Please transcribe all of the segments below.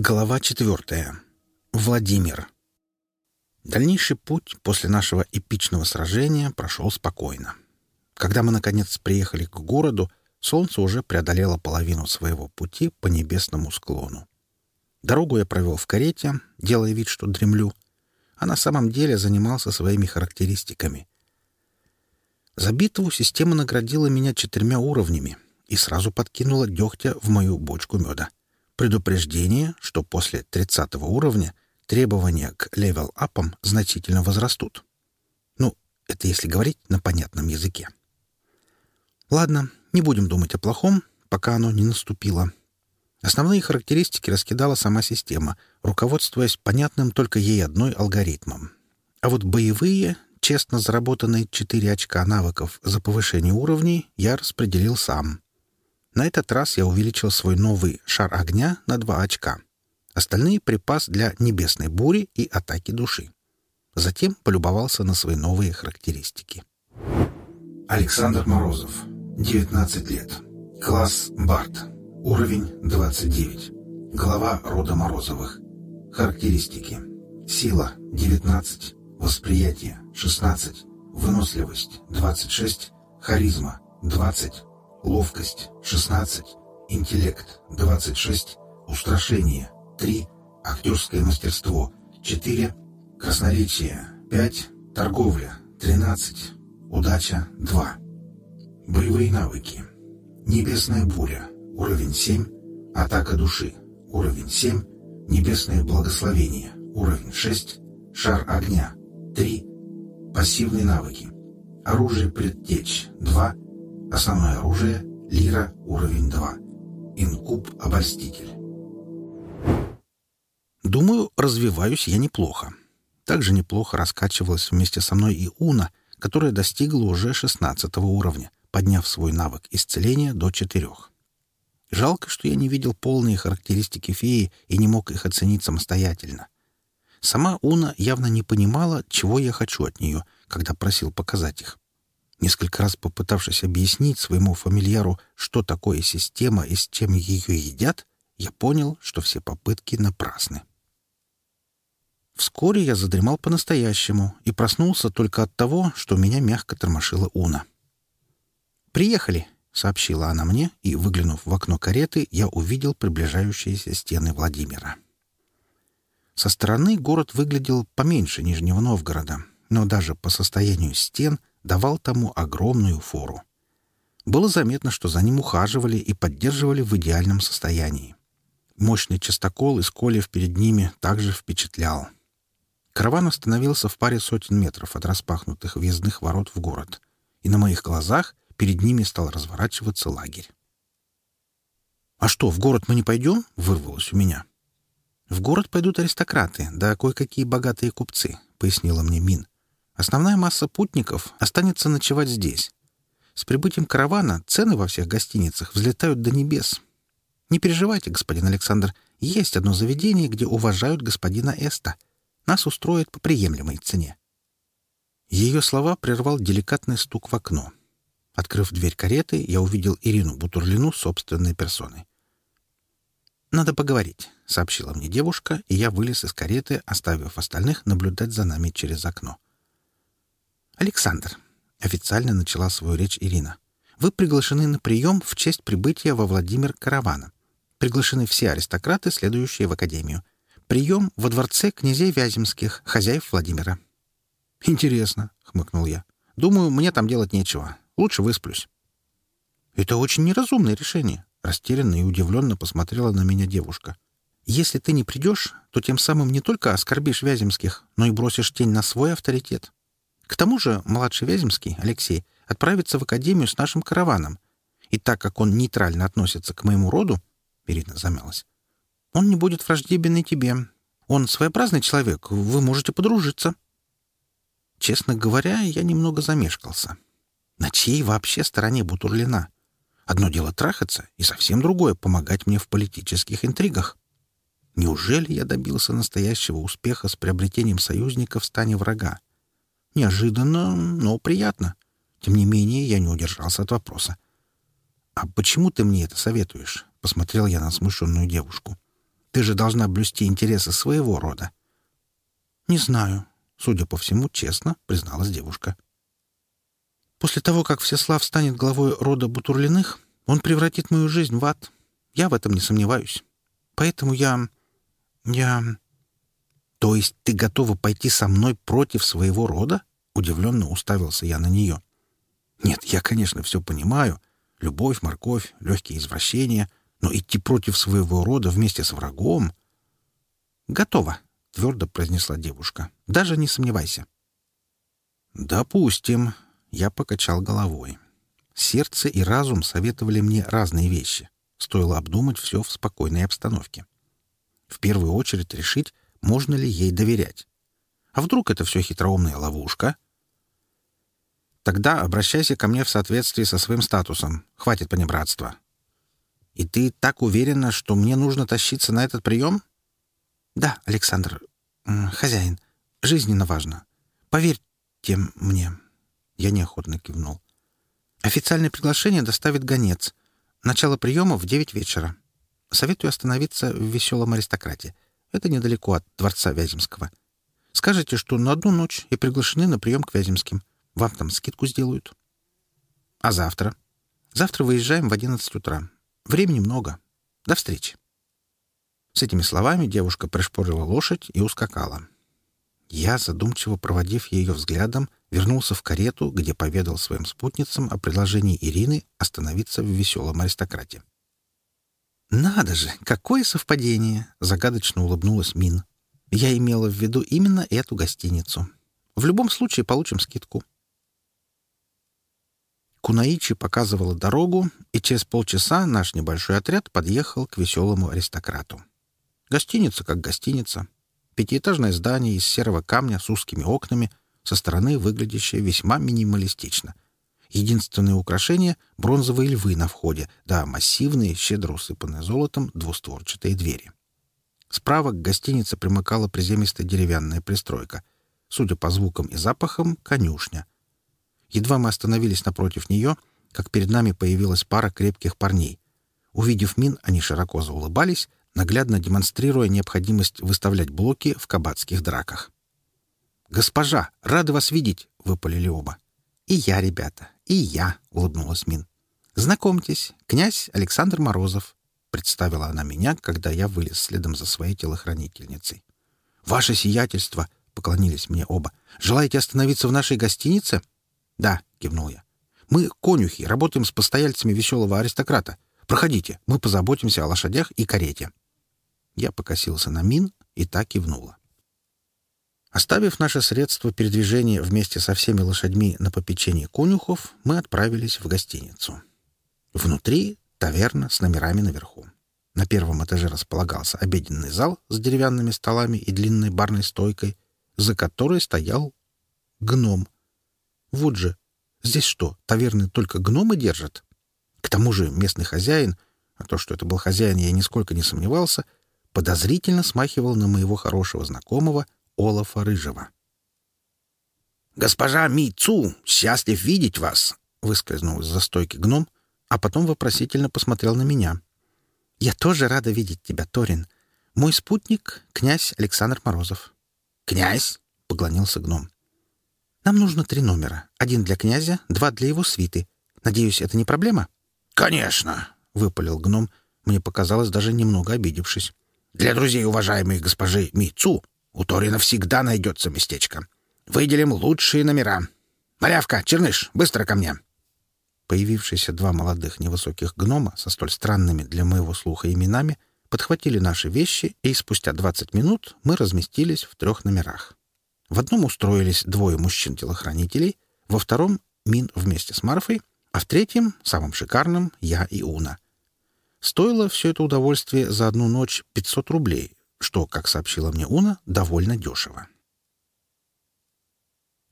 Глава 4. Владимир. Дальнейший путь после нашего эпичного сражения прошел спокойно. Когда мы, наконец, приехали к городу, солнце уже преодолело половину своего пути по небесному склону. Дорогу я провел в карете, делая вид, что дремлю, а на самом деле занимался своими характеристиками. За битву система наградила меня четырьмя уровнями и сразу подкинула дегтя в мою бочку меда — Предупреждение, что после 30 уровня требования к левел-апам значительно возрастут. Ну, это если говорить на понятном языке. Ладно, не будем думать о плохом, пока оно не наступило. Основные характеристики раскидала сама система, руководствуясь понятным только ей одной алгоритмом. А вот боевые, честно заработанные 4 очка навыков за повышение уровней я распределил сам. На этот раз я увеличил свой новый шар огня на два очка. Остальные — припас для небесной бури и атаки души. Затем полюбовался на свои новые характеристики. Александр Морозов, 19 лет. Класс Барт. Уровень 29. Глава рода Морозовых. Характеристики. Сила — 19. Восприятие — 16. Выносливость — 26. Харизма — 20 ловкость – 16, интеллект – 26, устрашение – 3, актерское мастерство – 4, красноречие – 5, торговля – 13, удача – 2. Боевые навыки. Небесная буря – уровень 7, атака души – уровень 7, небесное благословение – уровень 6, шар огня – 3, пассивные навыки. Оружие предтеч – 2, а самое оружие — лира уровень 2. Инкуб обольститель. Думаю, развиваюсь я неплохо. Также неплохо раскачивалась вместе со мной и Уна, которая достигла уже 16 уровня, подняв свой навык исцеления до 4. Жалко, что я не видел полные характеристики феи и не мог их оценить самостоятельно. Сама Уна явно не понимала, чего я хочу от нее, когда просил показать их несколько раз попытавшись объяснить своему фамильяру, что такое система и с чем ее едят, я понял, что все попытки напрасны. Вскоре я задремал по-настоящему и проснулся только от того, что меня мягко тормошила Уна. «Приехали!» — сообщила она мне, и, выглянув в окно кареты, я увидел приближающиеся стены Владимира. Со стороны город выглядел поменьше Нижнего Новгорода, но даже по состоянию стен давал тому огромную фору. Было заметно, что за ним ухаживали и поддерживали в идеальном состоянии. Мощный частокол из колев перед ними также впечатлял. Караван остановился в паре сотен метров от распахнутых въездных ворот в город, и на моих глазах перед ними стал разворачиваться лагерь. «А что, в город мы не пойдем?» — вырвалось у меня. «В город пойдут аристократы, да кое-какие богатые купцы», — пояснила мне Мин. Основная масса путников останется ночевать здесь. С прибытием каравана цены во всех гостиницах взлетают до небес. Не переживайте, господин Александр, есть одно заведение, где уважают господина Эста. Нас устроят по приемлемой цене. Ее слова прервал деликатный стук в окно. Открыв дверь кареты, я увидел Ирину Бутурлину собственной персоной. «Надо поговорить», — сообщила мне девушка, и я вылез из кареты, оставив остальных наблюдать за нами через окно. — «Александр», — официально начала свою речь Ирина, «вы приглашены на прием в честь прибытия во Владимир Каравана. Приглашены все аристократы, следующие в Академию. Прием во дворце князей Вяземских, хозяев Владимира». «Интересно», — хмыкнул я. «Думаю, мне там делать нечего. Лучше высплюсь». «Это очень неразумное решение», — растерянно и удивленно посмотрела на меня девушка. «Если ты не придешь, то тем самым не только оскорбишь Вяземских, но и бросишь тень на свой авторитет. К тому же младший Вяземский, Алексей, отправится в академию с нашим караваном. И так как он нейтрально относится к моему роду, — Ирина замялась, — он не будет враждебен и тебе. Он своеобразный человек, вы можете подружиться. Честно говоря, я немного замешкался. На чьей вообще стороне Бутурлина? Одно дело трахаться, и совсем другое — помогать мне в политических интригах. Неужели я добился настоящего успеха с приобретением союзника в стане врага? Неожиданно, но приятно. Тем не менее, я не удержался от вопроса. «А почему ты мне это советуешь?» — посмотрел я на смущенную девушку. «Ты же должна блюсти интересы своего рода». «Не знаю», — судя по всему, честно призналась девушка. «После того, как Всеслав станет главой рода Бутурлиных, он превратит мою жизнь в ад. Я в этом не сомневаюсь. Поэтому я... я...» То есть ты готова пойти со мной против своего рода? Удивленно уставился я на нее. Нет, я, конечно, все понимаю. Любовь, морковь, легкие извращения. Но идти против своего рода вместе с врагом... Готова, твердо произнесла девушка. Даже не сомневайся. Допустим. Я покачал головой. Сердце и разум советовали мне разные вещи. Стоило обдумать все в спокойной обстановке. В первую очередь решить, можно ли ей доверять? А вдруг это все хитроумная ловушка? Тогда обращайся ко мне в соответствии со своим статусом. Хватит понебратства. И ты так уверена, что мне нужно тащиться на этот прием? Да, Александр, хозяин, жизненно важно. Поверьте мне. Я неохотно кивнул. Официальное приглашение доставит гонец. Начало приема в девять вечера. Советую остановиться в веселом аристократе. Это недалеко от дворца Вяземского. Скажите, что на одну ночь и приглашены на прием к Вяземским. Вам там скидку сделают. А завтра? Завтра выезжаем в 11 утра. Времени много. До встречи. С этими словами девушка пришпорила лошадь и ускакала. Я, задумчиво проводив ее взглядом, вернулся в карету, где поведал своим спутницам о предложении Ирины остановиться в веселом аристократе. «Надо же, какое совпадение!» — загадочно улыбнулась Мин. «Я имела в виду именно эту гостиницу. В любом случае получим скидку». Кунаичи показывала дорогу, и через полчаса наш небольшой отряд подъехал к веселому аристократу. Гостиница как гостиница. Пятиэтажное здание из серого камня с узкими окнами, со стороны выглядящее весьма минималистично — Единственное украшение — бронзовые львы на входе, да массивные, щедро усыпанные золотом, двустворчатые двери. Справа к гостинице примыкала приземистая деревянная пристройка. Судя по звукам и запахам, конюшня. Едва мы остановились напротив нее, как перед нами появилась пара крепких парней. Увидев мин, они широко заулыбались, наглядно демонстрируя необходимость выставлять блоки в кабацких драках. «Госпожа, рады вас видеть!» — выпалили оба. И я, ребята, и я», — улыбнулась Мин. «Знакомьтесь, князь Александр Морозов», — представила она меня, когда я вылез следом за своей телохранительницей. «Ваше сиятельство», — поклонились мне оба, — «желаете остановиться в нашей гостинице?» «Да», — кивнул я. «Мы конюхи, работаем с постояльцами веселого аристократа. Проходите, мы позаботимся о лошадях и карете». Я покосился на Мин и так кивнула. Оставив наше средство передвижения вместе со всеми лошадьми на попечении конюхов, мы отправились в гостиницу. Внутри — таверна с номерами наверху. На первом этаже располагался обеденный зал с деревянными столами и длинной барной стойкой, за которой стоял гном. Вот же, здесь что, таверны только гномы держат? К тому же местный хозяин, а то, что это был хозяин, я нисколько не сомневался, подозрительно смахивал на моего хорошего знакомого — Олафа Рыжего. «Госпожа Мицу, счастлив видеть вас!» — выскользнул из-за стойки гном, а потом вопросительно посмотрел на меня. «Я тоже рада видеть тебя, Торин. Мой спутник — князь Александр Морозов». «Князь?» — поклонился гном. «Нам нужно три номера. Один для князя, два для его свиты. Надеюсь, это не проблема?» «Конечно!» — выпалил гном, мне показалось, даже немного обидевшись. «Для друзей уважаемой госпожи Мицу у Торина всегда найдется местечко. Выделим лучшие номера. Малявка, Черныш, быстро ко мне!» Появившиеся два молодых невысоких гнома со столь странными для моего слуха именами подхватили наши вещи, и спустя 20 минут мы разместились в трех номерах. В одном устроились двое мужчин-телохранителей, во втором — Мин вместе с Марфой, а в третьем, самым шикарным, я и Уна. Стоило все это удовольствие за одну ночь 500 рублей, что, как сообщила мне Уна, довольно дешево.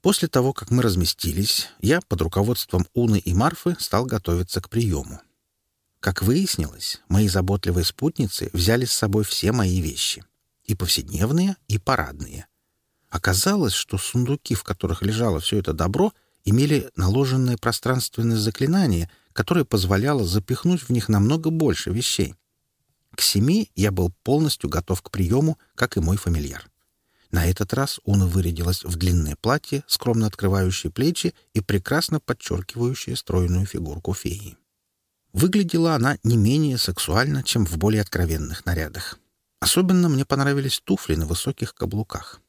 После того, как мы разместились, я под руководством Уны и Марфы стал готовиться к приему. Как выяснилось, мои заботливые спутницы взяли с собой все мои вещи. И повседневные, и парадные. Оказалось, что сундуки, в которых лежало все это добро, имели наложенное пространственное заклинание, которое позволяло запихнуть в них намного больше вещей — к семи я был полностью готов к приему, как и мой фамильяр. На этот раз Уна вырядилась в длинное платье, скромно открывающее плечи и прекрасно подчеркивающее стройную фигурку феи. Выглядела она не менее сексуально, чем в более откровенных нарядах. Особенно мне понравились туфли на высоких каблуках.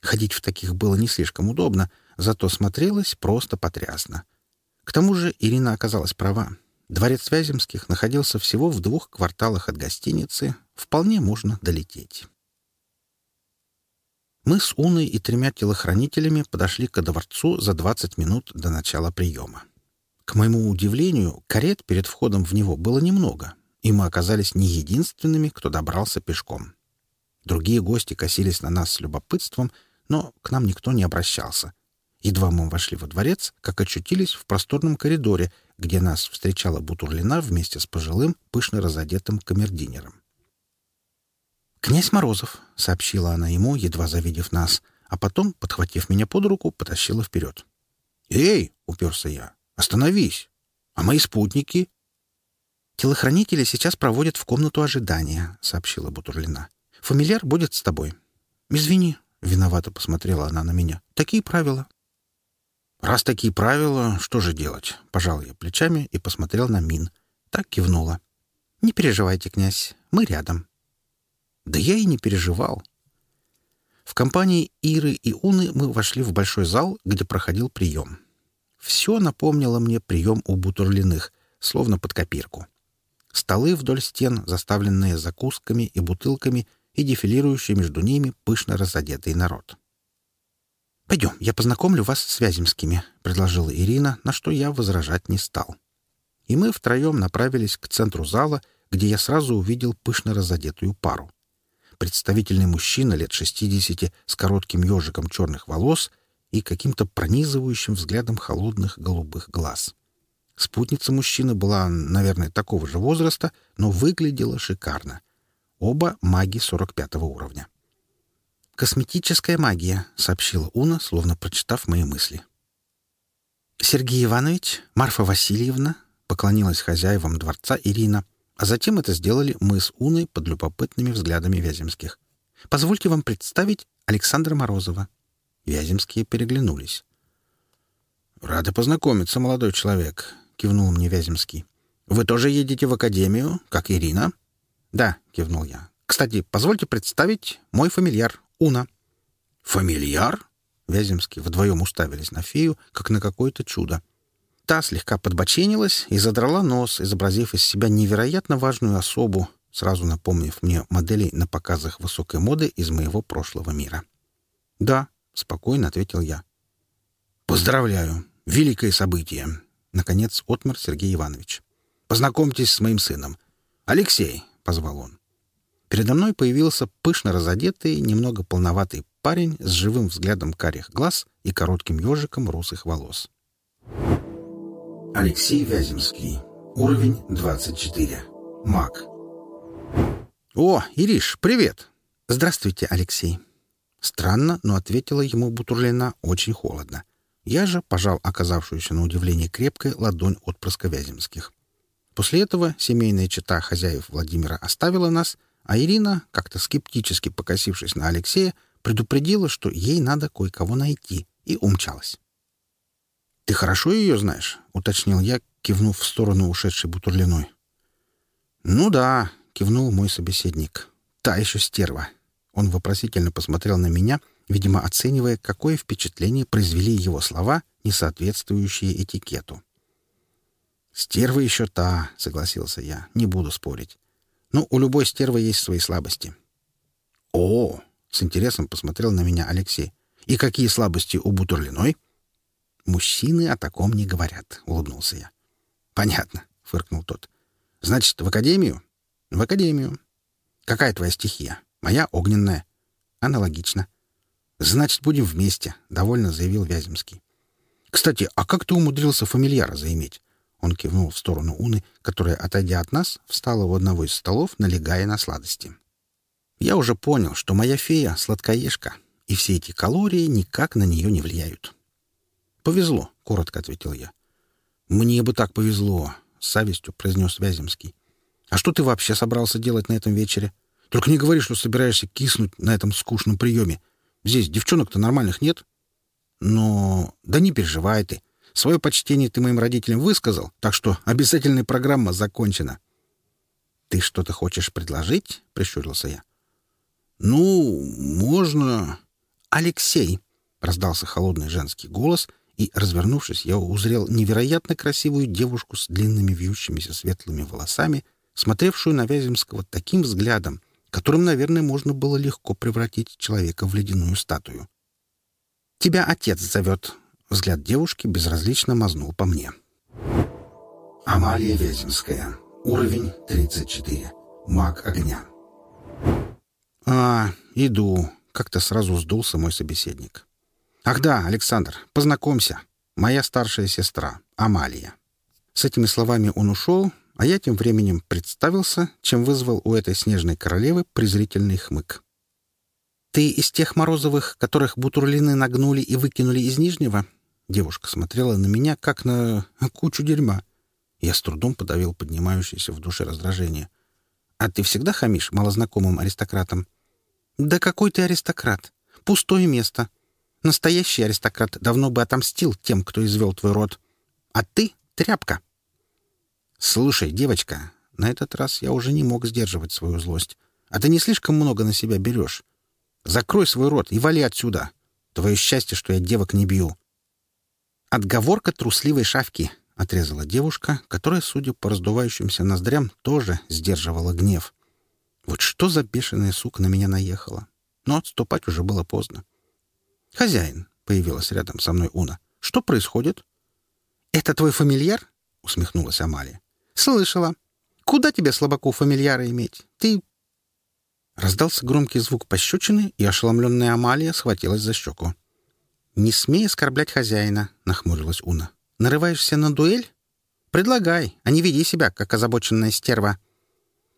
Ходить в таких было не слишком удобно, зато смотрелось просто потрясно. К тому же Ирина оказалась права. Дворец Вяземских находился всего в двух кварталах от гостиницы. Вполне можно долететь. Мы с Уной и тремя телохранителями подошли к дворцу за 20 минут до начала приема. К моему удивлению, карет перед входом в него было немного, и мы оказались не единственными, кто добрался пешком. Другие гости косились на нас с любопытством, но к нам никто не обращался — Едва мы вошли во дворец, как очутились в просторном коридоре, где нас встречала Бутурлина вместе с пожилым, пышно разодетым камердинером. «Князь Морозов», — сообщила она ему, едва завидев нас, а потом, подхватив меня под руку, потащила вперед. «Эй!» — уперся я. «Остановись! А мои спутники?» «Телохранители сейчас проводят в комнату ожидания», — сообщила Бутурлина. «Фамильяр будет с тобой». «Извини», — виновато посмотрела она на меня. «Такие правила». «Раз такие правила, что же делать?» — пожал я плечами и посмотрел на Мин. Так кивнула. «Не переживайте, князь, мы рядом». Да я и не переживал. В компании Иры и Уны мы вошли в большой зал, где проходил прием. Все напомнило мне прием у Бутурлиных, словно под копирку. Столы вдоль стен, заставленные закусками и бутылками, и дефилирующий между ними пышно разодетый народ. — «Пойдем, я познакомлю вас с Вяземскими», — предложила Ирина, на что я возражать не стал. И мы втроем направились к центру зала, где я сразу увидел пышно разодетую пару. Представительный мужчина лет 60 с коротким ежиком черных волос и каким-то пронизывающим взглядом холодных голубых глаз. Спутница мужчины была, наверное, такого же возраста, но выглядела шикарно. Оба маги 45 уровня. «Косметическая магия», — сообщила Уна, словно прочитав мои мысли. «Сергей Иванович, Марфа Васильевна», — поклонилась хозяевам дворца Ирина, а затем это сделали мы с Уной под любопытными взглядами Вяземских. «Позвольте вам представить Александра Морозова». Вяземские переглянулись. «Рада познакомиться, молодой человек», — кивнул мне Вяземский. «Вы тоже едете в академию, как Ирина?» «Да», — кивнул я. «Кстати, позвольте представить мой фамильяр, Уна. Фамильяр? Вяземский вдвоем уставились на фею, как на какое-то чудо. Та слегка подбоченилась и задрала нос, изобразив из себя невероятно важную особу, сразу напомнив мне моделей на показах высокой моды из моего прошлого мира. «Да», — спокойно ответил я. «Поздравляю! Великое событие!» — наконец отмер Сергей Иванович. «Познакомьтесь с моим сыном. Алексей!» — позвал он. Передо мной появился пышно разодетый, немного полноватый парень с живым взглядом карих глаз и коротким ежиком русых волос. Алексей Вяземский. Уровень 24. Маг. «О, Ириш, привет!» «Здравствуйте, Алексей!» Странно, но ответила ему Бутурлина очень холодно. Я же пожал оказавшуюся на удивление крепкой ладонь отпрыска Вяземских. После этого семейная чета хозяев Владимира оставила нас — а Ирина, как-то скептически покосившись на Алексея, предупредила, что ей надо кое-кого найти, и умчалась. «Ты хорошо ее знаешь?» — уточнил я, кивнув в сторону ушедшей Бутурлиной. «Ну да», — кивнул мой собеседник. «Та еще стерва». Он вопросительно посмотрел на меня, видимо, оценивая, какое впечатление произвели его слова, не соответствующие этикету. «Стерва еще та», — согласился я, — «не буду спорить. Ну, у любой стервы есть свои слабости. О, с интересом посмотрел на меня Алексей. И какие слабости у Бутурлиной? Мужчины о таком не говорят, улыбнулся я. Понятно, фыркнул тот. Значит, в академию? В академию. Какая твоя стихия? Моя огненная. Аналогично. Значит, будем вместе, довольно заявил Вяземский. Кстати, а как ты умудрился фамильяра заиметь? Он кивнул в сторону Уны, которая, отойдя от нас, встала у одного из столов, налегая на сладости. «Я уже понял, что моя фея — сладкоежка, и все эти калории никак на нее не влияют». «Повезло», — коротко ответил я. «Мне бы так повезло», — с совестью произнес Вяземский. «А что ты вообще собрался делать на этом вечере? Только не говори, что собираешься киснуть на этом скучном приеме. Здесь девчонок-то нормальных нет». «Но... Да не переживай ты. Свое почтение ты моим родителям высказал, так что обязательная программа закончена. «Ты что-то хочешь предложить?» — прищурился я. «Ну, можно...» «Алексей!» — раздался холодный женский голос, и, развернувшись, я узрел невероятно красивую девушку с длинными вьющимися светлыми волосами, смотревшую на Вяземского таким взглядом, которым, наверное, можно было легко превратить человека в ледяную статую. «Тебя отец зовет», Взгляд девушки безразлично мазнул по мне. Амалия Вяземская. Уровень 34. Маг огня. «А, иду», — как-то сразу сдулся мой собеседник. «Ах да, Александр, познакомься. Моя старшая сестра, Амалия». С этими словами он ушел, а я тем временем представился, чем вызвал у этой снежной королевы презрительный хмык. «Ты из тех Морозовых, которых Бутурлины нагнули и выкинули из Нижнего?» Девушка смотрела на меня, как на кучу дерьма. Я с трудом подавил поднимающееся в душе раздражение. «А ты всегда хамишь малознакомым аристократам?» «Да какой ты аристократ? Пустое место. Настоящий аристократ давно бы отомстил тем, кто извел твой род. А ты — тряпка». «Слушай, девочка, на этот раз я уже не мог сдерживать свою злость. А ты не слишком много на себя берешь. Закрой свой рот и вали отсюда. Твое счастье, что я девок не бью». «Отговорка трусливой шавки», — отрезала девушка, которая, судя по раздувающимся ноздрям, тоже сдерживала гнев. «Вот что за бешеная сука на меня наехала?» Но отступать уже было поздно. «Хозяин», — появилась рядом со мной Уна, — «что происходит?» «Это твой фамильяр?» — усмехнулась Амалия. «Слышала. Куда тебе, слабаку, фамильяра иметь? Ты Раздался громкий звук пощечины, и ошеломленная Амалия схватилась за щеку. «Не смей оскорблять хозяина», — нахмурилась Уна. «Нарываешься на дуэль? Предлагай, а не веди себя, как озабоченная стерва».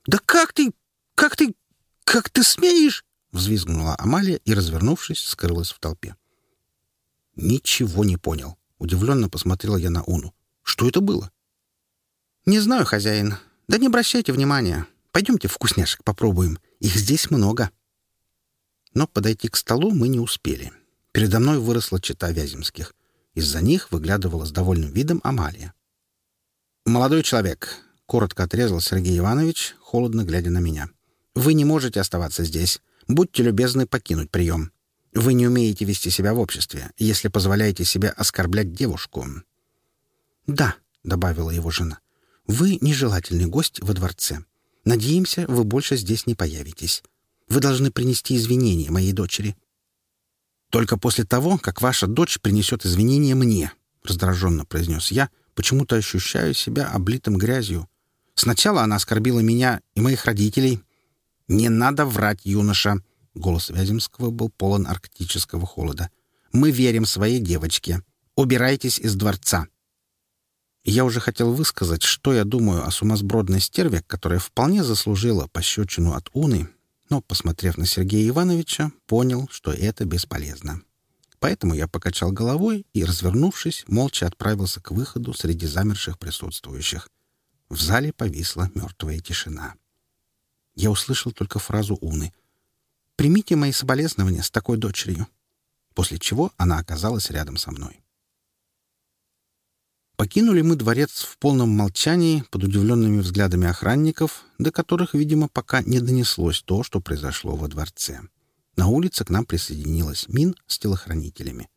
«Да как ты... как ты... как ты смеешь?» — взвизгнула Амалия и, развернувшись, скрылась в толпе. «Ничего не понял», — удивленно посмотрела я на Уну. «Что это было?» «Не знаю, хозяин. Да не обращайте внимания. Пойдемте вкусняшек попробуем. Их здесь много». Но подойти к столу мы не успели. Передо мной выросла чита Вяземских. Из-за них выглядывала с довольным видом Амалия. «Молодой человек», — коротко отрезал Сергей Иванович, холодно глядя на меня. «Вы не можете оставаться здесь. Будьте любезны покинуть прием. Вы не умеете вести себя в обществе, если позволяете себе оскорблять девушку». «Да», — добавила его жена, — «вы нежелательный гость во дворце. Надеемся, вы больше здесь не появитесь. Вы должны принести извинения моей дочери». «Только после того, как ваша дочь принесет извинения мне», — раздраженно произнес я, почему-то ощущаю себя облитым грязью. «Сначала она оскорбила меня и моих родителей». «Не надо врать, юноша!» — голос Вяземского был полон арктического холода. «Мы верим своей девочке. Убирайтесь из дворца!» Я уже хотел высказать, что я думаю о сумасбродной стерве, которая вполне заслужила пощечину от Уны, но, посмотрев на Сергея Ивановича, понял, что это бесполезно. Поэтому я покачал головой и, развернувшись, молча отправился к выходу среди замерших присутствующих. В зале повисла мертвая тишина. Я услышал только фразу Уны. «Примите мои соболезнования с такой дочерью», после чего она оказалась рядом со мной. Покинули мы дворец в полном молчании под удивленными взглядами охранников, до которых, видимо, пока не донеслось то, что произошло во дворце. На улице к нам присоединилась Мин с телохранителями.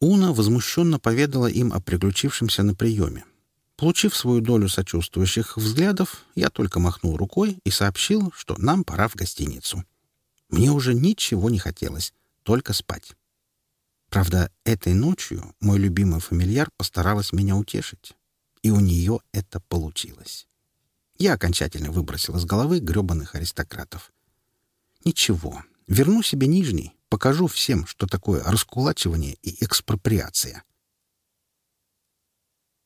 Уна возмущенно поведала им о приключившемся на приеме. Получив свою долю сочувствующих взглядов, я только махнул рукой и сообщил, что нам пора в гостиницу. Мне уже ничего не хотелось, только спать. Правда, этой ночью мой любимый фамильяр постаралась меня утешить. И у нее это получилось. Я окончательно выбросил из головы грёбаных аристократов. Ничего, верну себе нижний, покажу всем, что такое раскулачивание и экспроприация.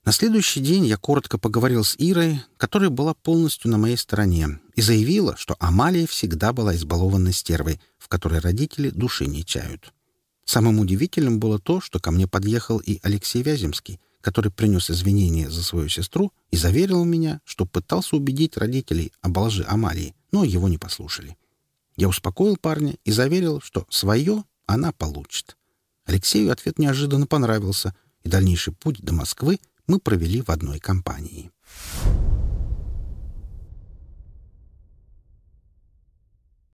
На следующий день я коротко поговорил с Ирой, которая была полностью на моей стороне, и заявила, что Амалия всегда была избалованной стервой, в которой родители души не чают. — Самым удивительным было то, что ко мне подъехал и Алексей Вяземский, который принес извинения за свою сестру и заверил меня, что пытался убедить родителей об лжи Амалии, но его не послушали. Я успокоил парня и заверил, что свое она получит. Алексею ответ неожиданно понравился, и дальнейший путь до Москвы мы провели в одной компании.